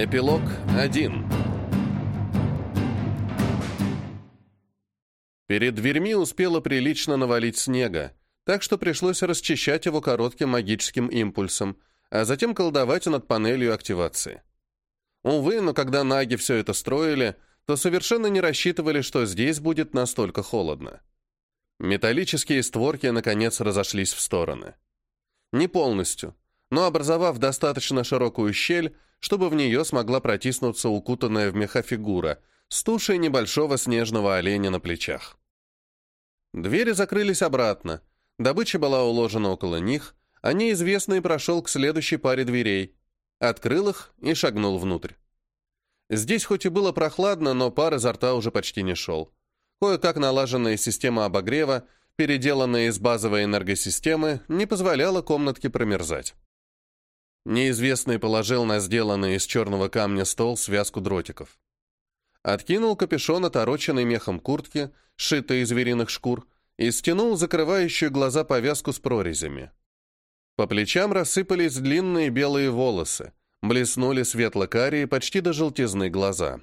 Эпилог 1 Перед дверьми успело прилично навалить снега, так что пришлось расчищать его коротким магическим импульсом, а затем колдовать над панелью активации. Увы, но когда наги все это строили, то совершенно не рассчитывали, что здесь будет настолько холодно. Металлические створки, наконец, разошлись в стороны. Не полностью, но образовав достаточно широкую щель, чтобы в нее смогла протиснуться укутанная в меха фигура с тушей небольшого снежного оленя на плечах. Двери закрылись обратно, добыча была уложена около них, а неизвестный прошел к следующей паре дверей, открыл их и шагнул внутрь. Здесь хоть и было прохладно, но пар изо рта уже почти не шел. Кое-как налаженная система обогрева, переделанная из базовой энергосистемы, не позволяла комнатке промерзать. Неизвестный положил на сделанный из черного камня стол связку дротиков. Откинул капюшон, отороченный мехом куртки, сшитой из звериных шкур, и стянул закрывающую глаза повязку с прорезями. По плечам рассыпались длинные белые волосы, блеснули светло-карие почти до желтизны глаза.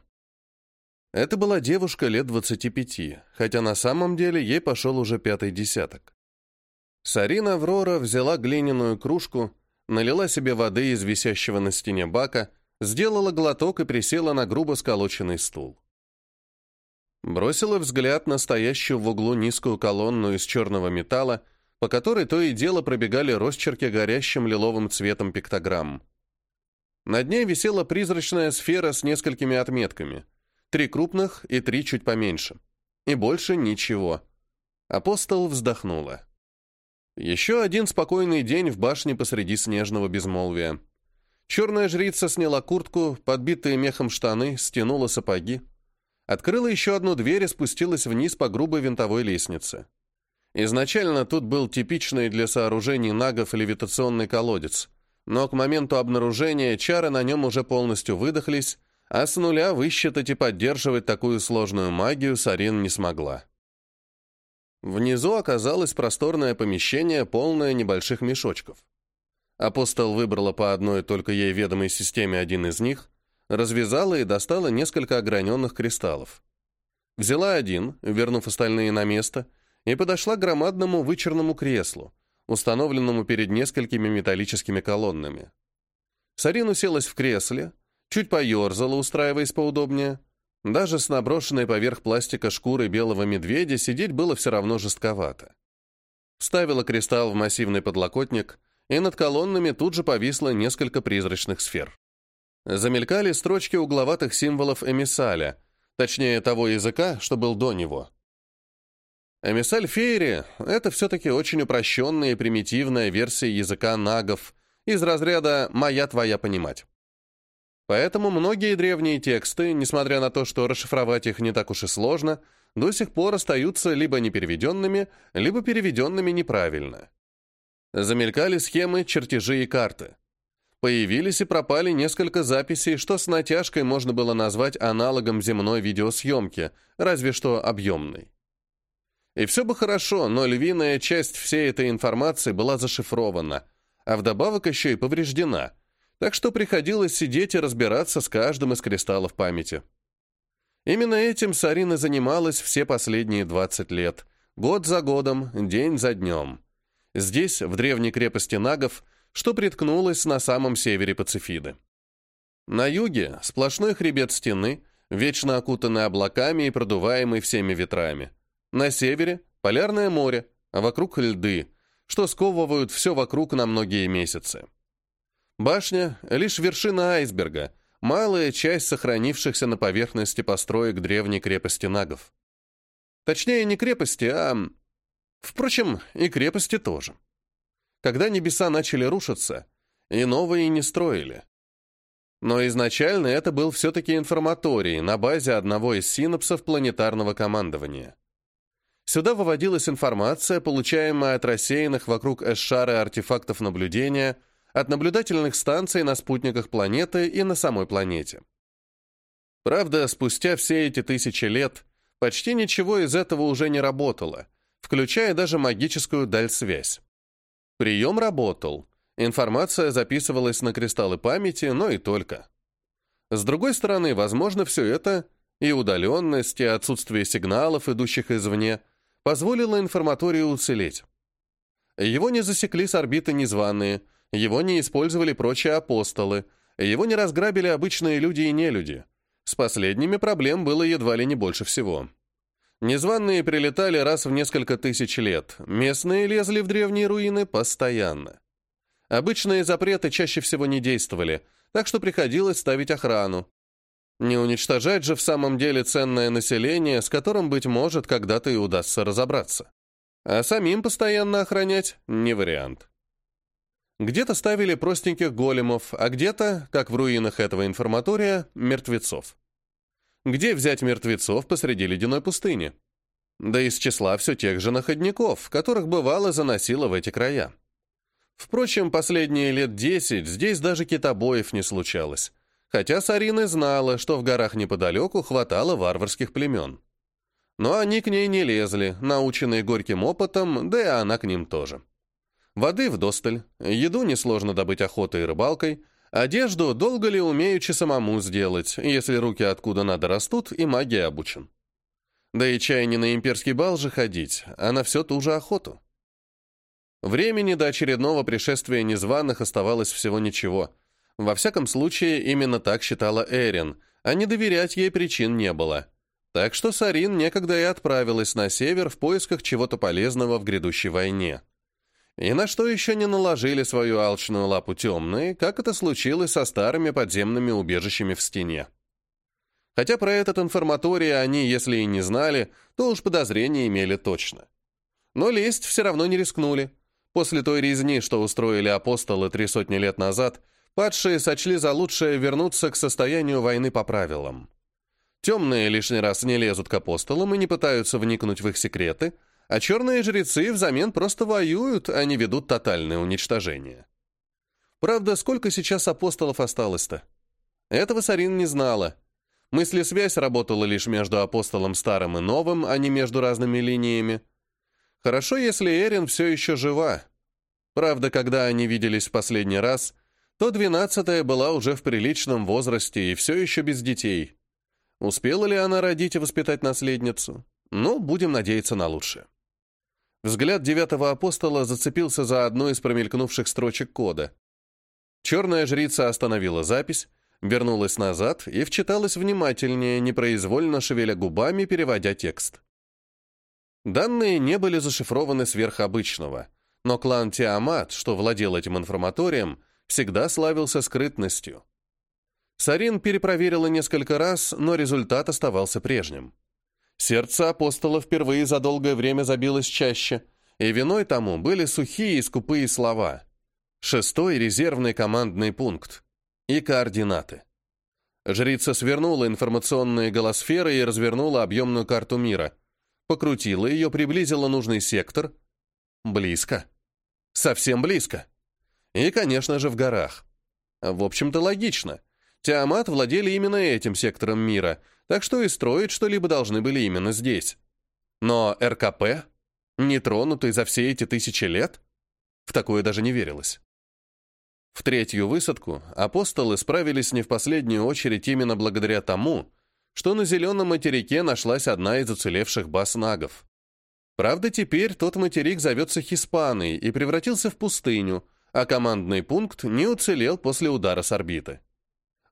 Это была девушка лет 25, хотя на самом деле ей пошел уже пятый десяток. Сарина Аврора взяла глиняную кружку, налила себе воды из висящего на стене бака, сделала глоток и присела на грубо сколоченный стул. Бросила взгляд на стоящую в углу низкую колонну из черного металла, по которой то и дело пробегали росчерки горящим лиловым цветом пиктограмм. Над ней висела призрачная сфера с несколькими отметками. Три крупных и три чуть поменьше. И больше ничего. Апостол вздохнула. Еще один спокойный день в башне посреди снежного безмолвия. Черная жрица сняла куртку, подбитые мехом штаны, стянула сапоги. Открыла еще одну дверь и спустилась вниз по грубой винтовой лестнице. Изначально тут был типичный для сооружений нагов левитационный колодец, но к моменту обнаружения чары на нем уже полностью выдохлись, а с нуля высчитать и поддерживать такую сложную магию Сарин не смогла. Внизу оказалось просторное помещение, полное небольших мешочков. Апостол выбрала по одной только ей ведомой системе один из них, развязала и достала несколько ограненных кристаллов. Взяла один, вернув остальные на место, и подошла к громадному вычерному креслу, установленному перед несколькими металлическими колоннами. Сарин уселась в кресле, чуть поерзала, устраиваясь поудобнее, даже с наброшенной поверх пластика шкуры белого медведя сидеть было все равно жестковато. Вставила кристалл в массивный подлокотник, и над колоннами тут же повисло несколько призрачных сфер. Замелькали строчки угловатых символов эмиссаля, точнее того языка, что был до него. Эмиссаль Фейри — это все-таки очень упрощенная и примитивная версия языка нагов из разряда «моя твоя понимать». Поэтому многие древние тексты, несмотря на то, что расшифровать их не так уж и сложно, до сих пор остаются либо непереведенными, либо переведенными неправильно. Замелькали схемы, чертежи и карты. Появились и пропали несколько записей, что с натяжкой можно было назвать аналогом земной видеосъемки, разве что объемной. И все бы хорошо, но львиная часть всей этой информации была зашифрована, а вдобавок еще и повреждена – так что приходилось сидеть и разбираться с каждым из кристаллов памяти. Именно этим Сарина занималась все последние 20 лет, год за годом, день за днем. Здесь, в древней крепости Нагов, что приткнулось на самом севере Пацифиды. На юге сплошной хребет стены, вечно окутанный облаками и продуваемый всеми ветрами. На севере — полярное море, а вокруг льды, что сковывают все вокруг на многие месяцы. Башня — лишь вершина айсберга, малая часть сохранившихся на поверхности построек древней крепости нагов. Точнее, не крепости, а... Впрочем, и крепости тоже. Когда небеса начали рушиться, и новые не строили. Но изначально это был все-таки информаторий на базе одного из синапсов планетарного командования. Сюда выводилась информация, получаемая от рассеянных вокруг Эшшара артефактов наблюдения — от наблюдательных станций на спутниках планеты и на самой планете. Правда, спустя все эти тысячи лет почти ничего из этого уже не работало, включая даже магическую даль-связь. Прием работал, информация записывалась на кристаллы памяти, но и только. С другой стороны, возможно, все это и удаленность, и отсутствие сигналов, идущих извне, позволило информаторию уцелеть. Его не засекли с орбиты незваные, его не использовали прочие апостолы, его не разграбили обычные люди и нелюди. С последними проблем было едва ли не больше всего. Незваные прилетали раз в несколько тысяч лет, местные лезли в древние руины постоянно. Обычные запреты чаще всего не действовали, так что приходилось ставить охрану. Не уничтожать же в самом деле ценное население, с которым, быть может, когда-то и удастся разобраться. А самим постоянно охранять — не вариант. Где-то ставили простеньких големов, а где-то, как в руинах этого информатория, мертвецов. Где взять мертвецов посреди ледяной пустыни? Да из числа все тех же находников, которых бывало заносило в эти края. Впрочем, последние лет десять здесь даже китобоев не случалось, хотя Сарина знала, что в горах неподалеку хватало варварских племен. Но они к ней не лезли, наученные горьким опытом, да и она к ним тоже. Воды вдосталь, еду несложно добыть охотой и рыбалкой, одежду долго ли умеючи самому сделать, если руки откуда надо растут и магия обучен. Да и чай не на имперский бал же ходить, а на все ту же охоту. Времени до очередного пришествия незваных оставалось всего ничего. Во всяком случае, именно так считала Эрин, а не доверять ей причин не было. Так что Сарин некогда и отправилась на север в поисках чего-то полезного в грядущей войне. И на что еще не наложили свою алчную лапу темные, как это случилось со старыми подземными убежищами в стене. Хотя про этот информаторий они, если и не знали, то уж подозрения имели точно. Но лезть все равно не рискнули. После той резни, что устроили апостолы три сотни лет назад, падшие сочли за лучшее вернуться к состоянию войны по правилам. Темные лишний раз не лезут к апостолам и не пытаются вникнуть в их секреты, а черные жрецы взамен просто воюют, а не ведут тотальное уничтожение. Правда, сколько сейчас апостолов осталось-то? Этого Сарин не знала. Мысли-связь работала лишь между апостолом старым и новым, а не между разными линиями. Хорошо, если Эрин все еще жива. Правда, когда они виделись в последний раз, то двенадцатая была уже в приличном возрасте и все еще без детей. Успела ли она родить и воспитать наследницу? Ну, будем надеяться на лучшее. Взгляд девятого апостола зацепился за одну из промелькнувших строчек кода. Черная жрица остановила запись, вернулась назад и вчиталась внимательнее, непроизвольно шевеля губами, переводя текст. Данные не были зашифрованы сверх обычного, но клан Тиамат, что владел этим информаторием, всегда славился скрытностью. Сарин перепроверила несколько раз, но результат оставался прежним. Сердце апостола впервые за долгое время забилось чаще, и виной тому были сухие и скупые слова. Шестой резервный командный пункт. И координаты. Жрица свернула информационные голосферы и развернула объемную карту мира – покрутила ее, приблизила нужный сектор. Близко. Совсем близко. И, конечно же, в горах. В общем-то, логично. Тиамат владели именно этим сектором мира, так что и строить что-либо должны были именно здесь. Но РКП, нетронутый за все эти тысячи лет, в такое даже не верилось. В третью высадку апостолы справились не в последнюю очередь именно благодаря тому, что на зеленом материке нашлась одна из уцелевших баз нагов. Правда, теперь тот материк зовется Хиспаной и превратился в пустыню, а командный пункт не уцелел после удара с орбиты.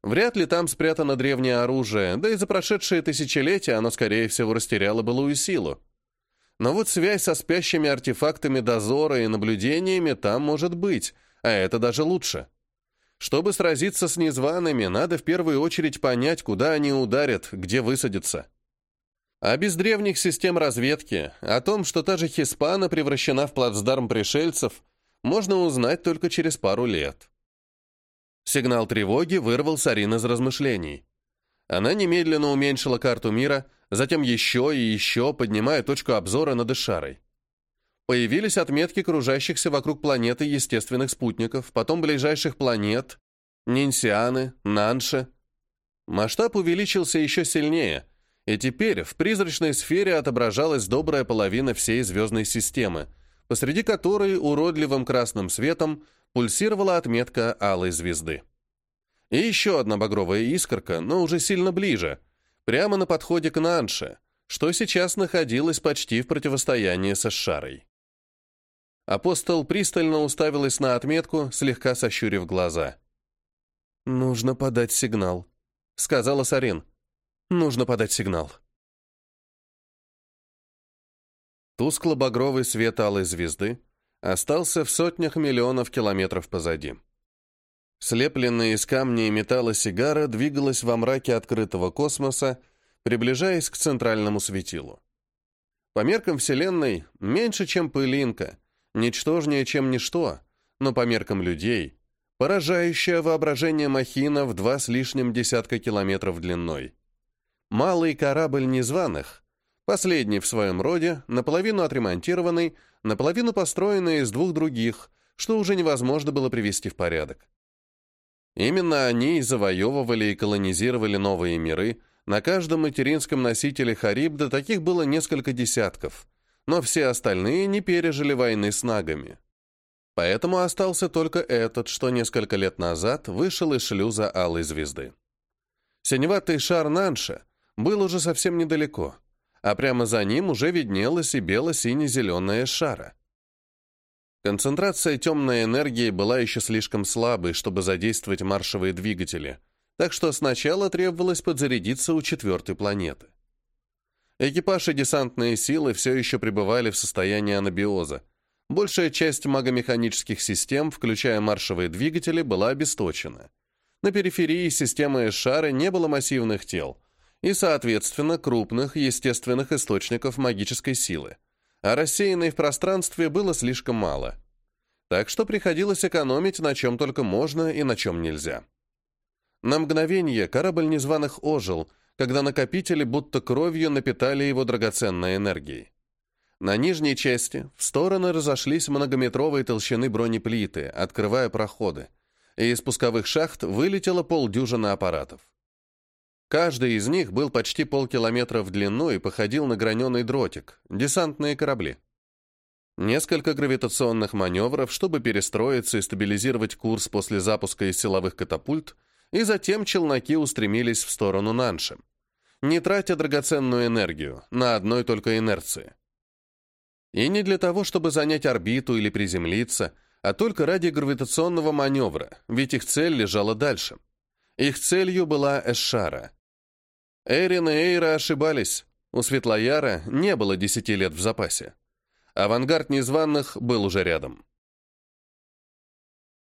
Вряд ли там спрятано древнее оружие, да и за прошедшие тысячелетия оно, скорее всего, растеряло былую силу. Но вот связь со спящими артефактами дозора и наблюдениями там может быть, а это даже лучше. Чтобы сразиться с незваными, надо в первую очередь понять, куда они ударят, где высадятся. А без древних систем разведки, о том, что та же Хиспана превращена в плацдарм пришельцев, можно узнать только через пару лет. Сигнал тревоги вырвал Сарин из размышлений. Она немедленно уменьшила карту мира, затем еще и еще, поднимая точку обзора над Ишарой. Появились отметки кружащихся вокруг планеты естественных спутников, потом ближайших планет, Нинсианы, Нанши. Масштаб увеличился еще сильнее, и теперь в призрачной сфере отображалась добрая половина всей звездной системы, посреди которой уродливым красным светом пульсировала отметка алой звезды. И еще одна багровая искорка, но уже сильно ближе, прямо на подходе к Нанше, что сейчас находилась почти в противостоянии со Шарой. Апостол пристально уставилась на отметку, слегка сощурив глаза. «Нужно подать сигнал», — сказала Сарин. «Нужно подать сигнал». Тускло-багровый свет алой звезды остался в сотнях миллионов километров позади. Слепленная из камня и металла сигара двигалась во мраке открытого космоса, приближаясь к центральному светилу. По меркам Вселенной меньше, чем пылинка, ничтожнее, чем ничто, но по меркам людей — поражающее воображение махина в два с лишним десятка километров длиной. Малый корабль незваных, последний в своем роде, наполовину отремонтированный, наполовину построенный из двух других, что уже невозможно было привести в порядок. Именно они и завоевывали и колонизировали новые миры, на каждом материнском носителе Харибда таких было несколько десятков, но все остальные не пережили войны с нагами. Поэтому остался только этот, что несколько лет назад вышел из шлюза Алой Звезды. Синеватый шар Нанша был уже совсем недалеко, а прямо за ним уже виднелась и бело-сине-зеленая шара. Концентрация темной энергии была еще слишком слабой, чтобы задействовать маршевые двигатели — так что сначала требовалось подзарядиться у четвертой планеты. Экипаж и десантные силы все еще пребывали в состоянии анабиоза. Большая часть магомеханических систем, включая маршевые двигатели, была обесточена. На периферии системы Эшары не было массивных тел и, соответственно, крупных естественных источников магической силы, а рассеянной в пространстве было слишком мало. Так что приходилось экономить на чем только можно и на чем нельзя. На мгновение корабль незваных ожил, когда накопители будто кровью напитали его драгоценной энергией. На нижней части в стороны разошлись многометровые толщины бронеплиты, открывая проходы, и из пусковых шахт вылетело полдюжины аппаратов. Каждый из них был почти полкилометра в длину и походил на граненый дротик, десантные корабли. Несколько гравитационных маневров, чтобы перестроиться и стабилизировать курс после запуска из силовых катапульт — и затем челноки устремились в сторону Нанши, не тратя драгоценную энергию на одной только инерции. И не для того, чтобы занять орбиту или приземлиться, а только ради гравитационного маневра, ведь их цель лежала дальше. Их целью была Эшара. Эрин и Эйра ошибались. У Светлояра не было десяти лет в запасе. Авангард незваных был уже рядом.